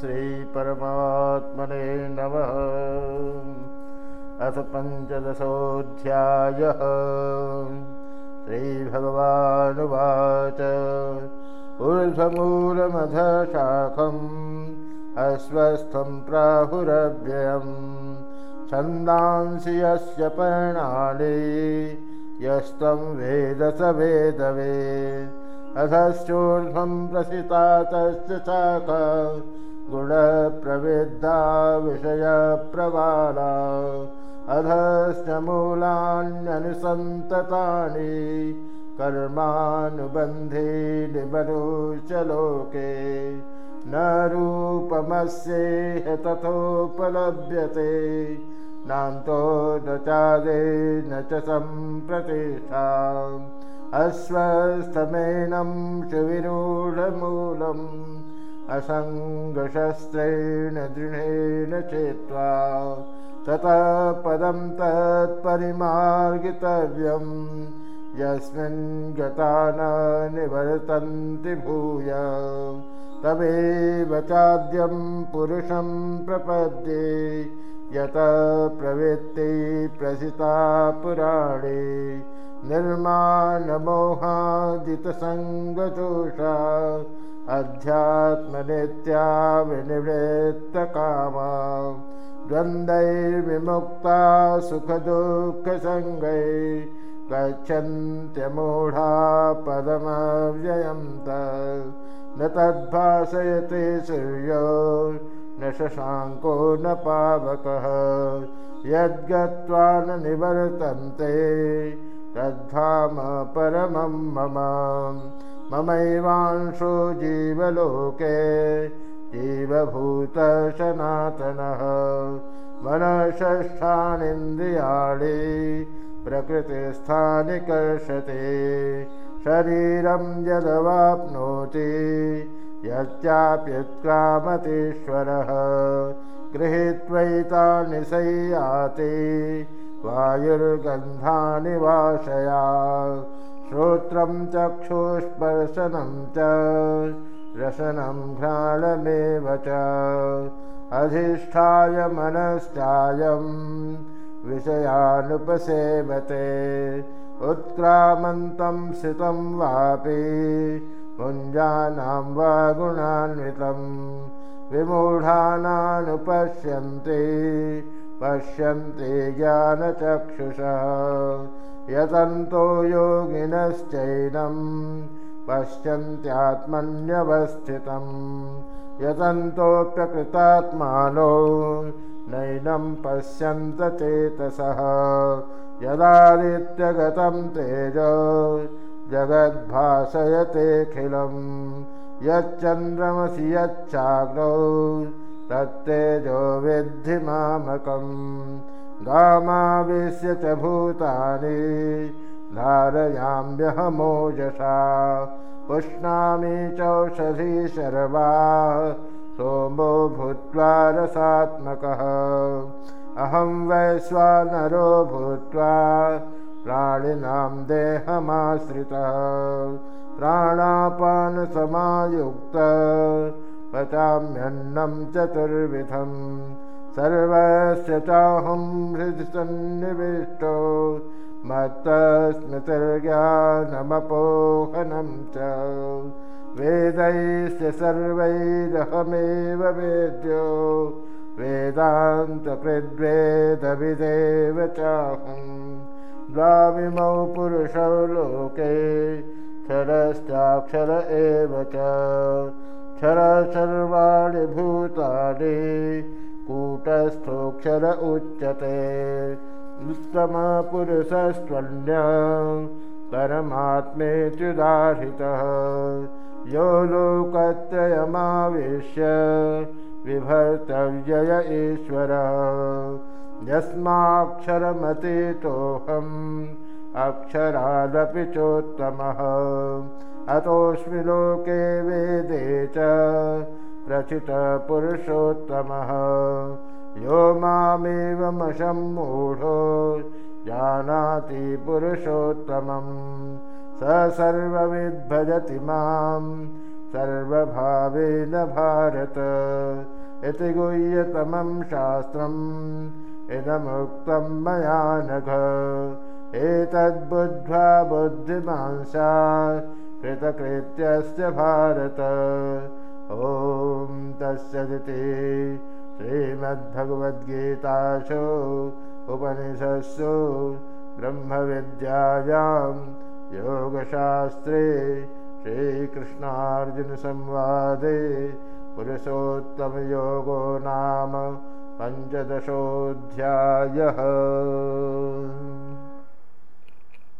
श्रीपरमात्मने नमः। अथ पञ्चदशोऽध्यायः। श्रीभगवानुवाच। ऊर्ध्वमूलमधशाखम् अस्वस्थं प्राहुरव्ययम्। छन्दांसि यस्य पर्णानि यस्तं वेद स वेदवे। अधश्चोर्ध्वं प्रसिता तस्य शाखा गुणप्रविद्धा विषयप्रवाला। अधश्च मूलान्यनुसन्ततानि कर्मानुबन्धीनि मनुष्य लोके। न रूपमस्येह तथोपलभ्यते नान्तो न चादे न च सम्प्रतिष्ठा। अस्वस्थमेनं सुविरूढमूलम् असङ्गशस्त्रेण दृढेन चेत्वा ततः पदं तत्परिमार्गितव्यम्। यस्मिन् गता न निवर्तन्ति भूय। तमेव चाद्यं पुरुषं प्रपद्ये। यत प्रवृत्ति प्रसिता पुराणे। निर्माणमोहादितसङ्गदोषा अध्यात्मनित्या विनिवृत्तकामा द्वन्द्वैर्विमुक्ता सुखदुःखसङ्गै गच्छन्त्यमूढा पदमव्ययं न तद्भासयते सूर्यो न शशाङ्को न पावकः। यद्गत्वा न निवर्तन्ते तद्धाम परमं मम ममैवांशो जीवलोके जीवभूतसनातनः। मनषष्ठानीन्द्रियाणि प्रकृतिस्थानि कर्षते शरीरं यदवाप्नोति यच्चाप्युत्क्रामतीश्वरः गृहीत्वैतानि सय्याति वायुर्गन्धानि वाशया श्रोत्रं चक्षुस्पर्शनं च रसनं घ्राणमेव च। अधिष्ठाय मनश्चायं विषयानुपसेवते उत्क्रामन्तं स्थितं वापि पुञ्जानां वा गुणान्वितं विमूढानानुपश्यन्ति पश्यन्ति ज्ञानचक्षुषा। यतन्तो योगिनश्चैनं पश्यन्त्यात्मन्यवस्थितं यतन्तोऽप्यकृतात्मानो नैनं पश्यन्त चेतसः। यदादित्यगतं तेजो जगद्भासयतेऽखिलं यच्चन्द्रमसि यच्चाग्नौ तत्तेजो विद्धि मामकम्। गामाविश्य च भूतानि धारयाम्यहमोजसा। पुष्णामि चौषधी शर्वा सोमो भूत्वा रसात्मकः। अहं वैश्वानरो भूत्वा प्राणिनां देहमाश्रितः। प्राणापानसमायुक्त पचाम्यन्नं चतुर्विधम् सर्वस्य चाहं हृदि सन्निविष्टो मत्तस्मृतिर्ज्ञानमपोहनं च वेदैश्च सर्वैरहमेव वेद्यो वेदान्तकृद्वेदविदेव चाहं द्वामिमौ पुरुषौ लोके क्षरश्चाक्षर एव च क्षर सर्वाणि भूतानि कूटस्थोऽक्षर उच्यते। उत्तमपुरुषस्त्वन्य परमात्मेत्युदाहृतः यो लोकत्रयमावेश्य विभर्तव्यय ईश्वरः। यस्माक्षरमतीतोऽहम् अक्षरादपि चोत्तमः। अतोऽस्मि लोके वेदे च प्रचितपुरुषोत्तमः यो मामेवमशम्मूढो जानाति पुरुषोत्तमं स सर्वविद्भजति मां सर्वभावेन भारत। इति गुह्यतमं शास्त्रम् इदमुक्तं मया नघ एतद्बुद्ध्वा बुद्धिमांसा कृतकृत्यस्य भारत। ॐ तस्यदिति श्रीमद्भगवद्गीतासु उपनिषत्सु ब्रह्मविद्यायां योगशास्त्रे श्रीकृष्णार्जुनसंवादे पुरुषोत्तमयोगो नाम पञ्चदशोऽध्यायः